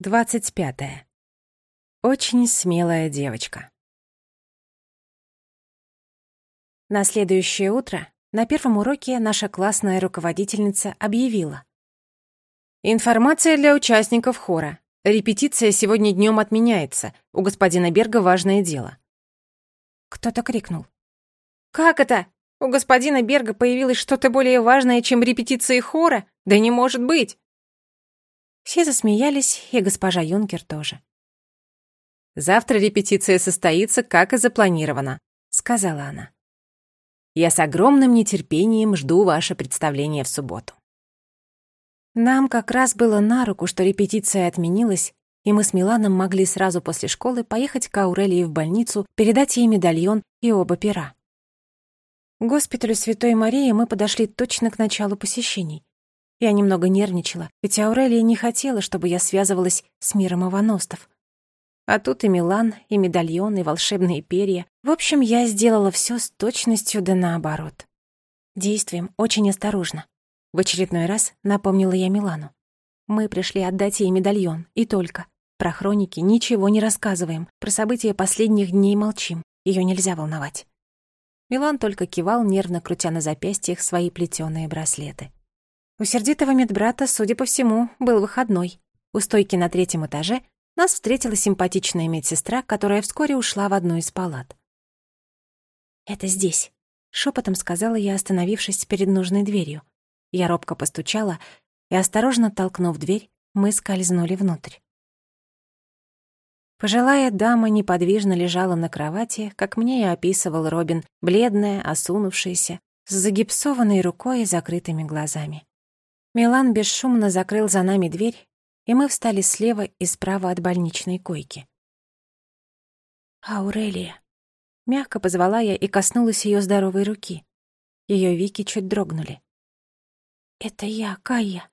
Двадцать пятое. Очень смелая девочка. На следующее утро на первом уроке наша классная руководительница объявила. Информация для участников хора. Репетиция сегодня днем отменяется. У господина Берга важное дело. Кто-то крикнул. «Как это? У господина Берга появилось что-то более важное, чем репетиции хора? Да не может быть!» Все засмеялись, и госпожа Юнкер тоже. «Завтра репетиция состоится, как и запланировано», — сказала она. «Я с огромным нетерпением жду ваше представление в субботу». Нам как раз было на руку, что репетиция отменилась, и мы с Миланом могли сразу после школы поехать к Аурелии в больницу, передать ей медальон и оба пера. К госпиталю Святой Марии мы подошли точно к началу посещений. Я немного нервничала, ведь Аурелия не хотела, чтобы я связывалась с миром Иваностов. А тут и Милан, и медальон, и волшебные перья. В общем, я сделала все с точностью да наоборот. Действуем очень осторожно. В очередной раз напомнила я Милану. Мы пришли отдать ей медальон, и только. Про хроники ничего не рассказываем, про события последних дней молчим. Ее нельзя волновать. Милан только кивал, нервно крутя на запястьях свои плетеные браслеты. У сердитого медбрата, судя по всему, был выходной. У стойки на третьем этаже нас встретила симпатичная медсестра, которая вскоре ушла в одну из палат. «Это здесь», — шепотом сказала я, остановившись перед нужной дверью. Я робко постучала, и, осторожно толкнув дверь, мы скользнули внутрь. Пожилая дама неподвижно лежала на кровати, как мне и описывал Робин, бледная, осунувшаяся, с загипсованной рукой и закрытыми глазами. Милан бесшумно закрыл за нами дверь, и мы встали слева и справа от больничной койки. «Аурелия!» Мягко позвала я и коснулась ее здоровой руки. Ее веки чуть дрогнули. «Это я, Кая».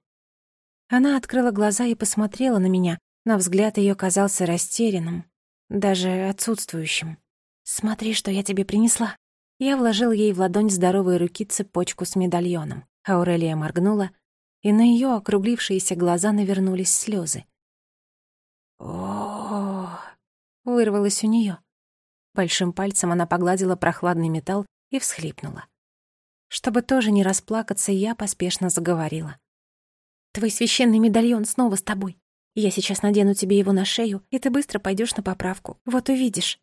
Она открыла глаза и посмотрела на меня, но взгляд ее казался растерянным, даже отсутствующим. «Смотри, что я тебе принесла». Я вложил ей в ладонь здоровой руки цепочку с медальоном. Аурелия моргнула, и на ее округлившиеся глаза навернулись слезы. о вырвалось у нее. Большим пальцем она погладила прохладный металл и всхлипнула. Чтобы тоже не расплакаться, я поспешно заговорила. «Твой священный медальон снова с тобой. Я сейчас надену тебе его на шею, и ты быстро пойдешь на поправку. Вот увидишь».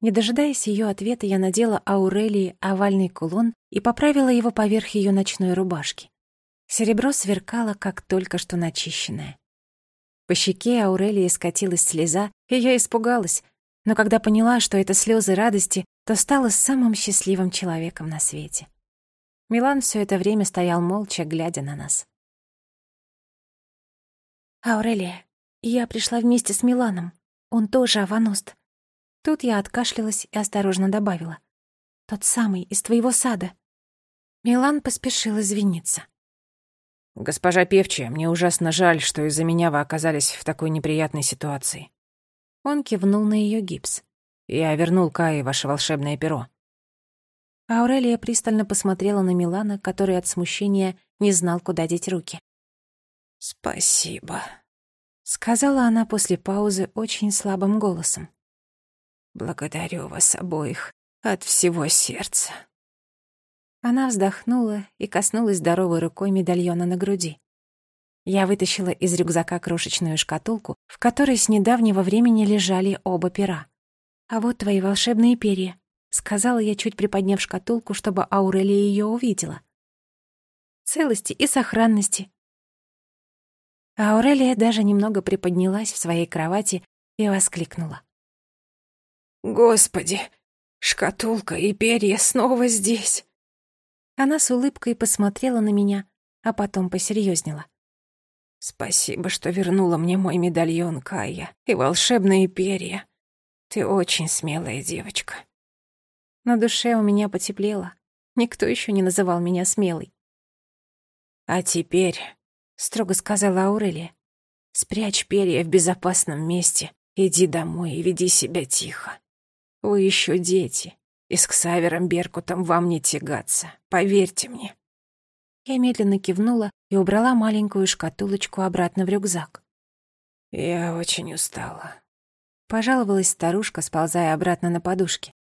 Не дожидаясь ее ответа, я надела Аурелии овальный кулон и поправила его поверх ее ночной рубашки. Серебро сверкало, как только что начищенное. По щеке Аурелии скатилась слеза, и я испугалась, но когда поняла, что это слезы радости, то стала самым счастливым человеком на свете. Милан все это время стоял молча, глядя на нас. «Аурелия, я пришла вместе с Миланом. Он тоже аваност». Тут я откашлялась и осторожно добавила. «Тот самый, из твоего сада». Милан поспешил извиниться. «Госпожа Певчая, мне ужасно жаль, что из-за меня вы оказались в такой неприятной ситуации». Он кивнул на ее гипс. «Я вернул Кае ваше волшебное перо». Аурелия пристально посмотрела на Милана, который от смущения не знал, куда деть руки. «Спасибо», — сказала она после паузы очень слабым голосом. «Благодарю вас обоих от всего сердца». Она вздохнула и коснулась здоровой рукой медальона на груди. Я вытащила из рюкзака крошечную шкатулку, в которой с недавнего времени лежали оба пера. «А вот твои волшебные перья», — сказала я, чуть приподняв шкатулку, чтобы Аурелия ее увидела. «Целости и сохранности». Аурелия даже немного приподнялась в своей кровати и воскликнула. «Господи, шкатулка и перья снова здесь!» Она с улыбкой посмотрела на меня, а потом посерьезнела. «Спасибо, что вернула мне мой медальон, Кая, и волшебные перья. Ты очень смелая девочка». На душе у меня потеплело. Никто еще не называл меня смелой. «А теперь», — строго сказала Аурелия, — «спрячь перья в безопасном месте, иди домой и веди себя тихо. Вы еще дети, и с Ксавером Беркутом вам не тягаться, поверьте мне». Я медленно кивнула и убрала маленькую шкатулочку обратно в рюкзак. Я очень устала. Пожаловалась старушка, сползая обратно на подушки.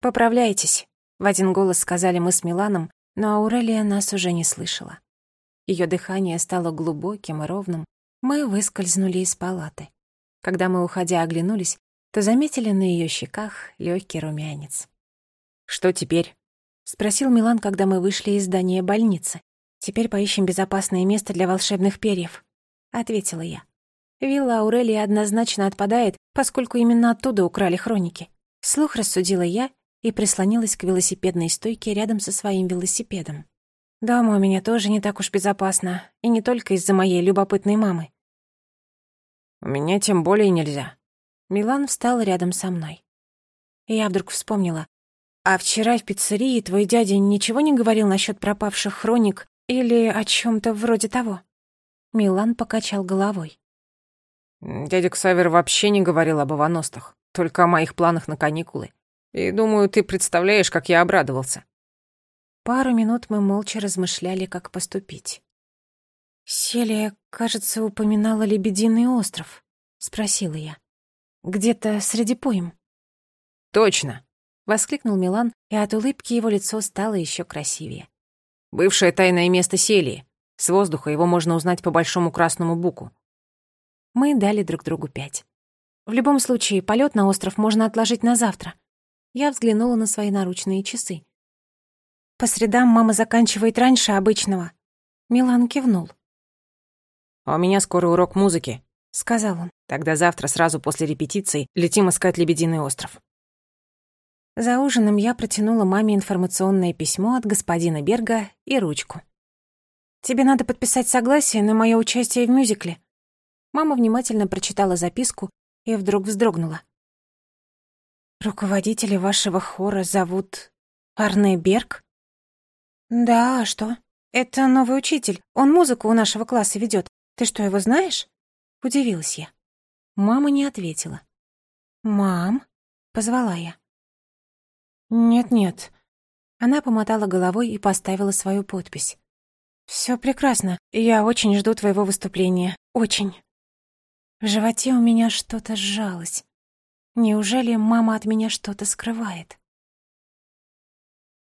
«Поправляйтесь», — в один голос сказали мы с Миланом, но Аурелия нас уже не слышала. Ее дыхание стало глубоким и ровным. Мы выскользнули из палаты. Когда мы, уходя, оглянулись, то заметили на ее щеках легкий румянец. «Что теперь?» — спросил Милан, когда мы вышли из здания больницы. «Теперь поищем безопасное место для волшебных перьев», — ответила я. Вилла Аурелии однозначно отпадает, поскольку именно оттуда украли хроники. Слух рассудила я и прислонилась к велосипедной стойке рядом со своим велосипедом. Дома у меня тоже не так уж безопасно, и не только из-за моей любопытной мамы. У меня тем более нельзя. Милан встал рядом со мной. И я вдруг вспомнила. А вчера в пиццерии твой дядя ничего не говорил насчет пропавших хроник или о чем то вроде того? Милан покачал головой. Дядя Ксавер вообще не говорил об аваностах, только о моих планах на каникулы. И думаю, ты представляешь, как я обрадовался. Пару минут мы молча размышляли, как поступить. «Селия, кажется, упоминала Лебединый остров», — спросила я. «Где-то среди пойм». «Точно», — воскликнул Милан, и от улыбки его лицо стало еще красивее. «Бывшее тайное место Селии. С воздуха его можно узнать по большому красному буку». Мы дали друг другу пять. В любом случае, полет на остров можно отложить на завтра. Я взглянула на свои наручные часы. По средам мама заканчивает раньше обычного. Милан кивнул. «А у меня скоро урок музыки», — сказал он. «Тогда завтра, сразу после репетиции, летим искать Лебединый остров». За ужином я протянула маме информационное письмо от господина Берга и ручку. «Тебе надо подписать согласие на мое участие в мюзикле». Мама внимательно прочитала записку и вдруг вздрогнула. «Руководителя вашего хора зовут Арне Берг?» «Да, а что? Это новый учитель. Он музыку у нашего класса ведет. Ты что, его знаешь?» Удивилась я. Мама не ответила. «Мам?» — позвала я. «Нет-нет». Она помотала головой и поставила свою подпись. «Всё прекрасно. Я очень жду твоего выступления. Очень». В животе у меня что-то сжалось. Неужели мама от меня что-то скрывает?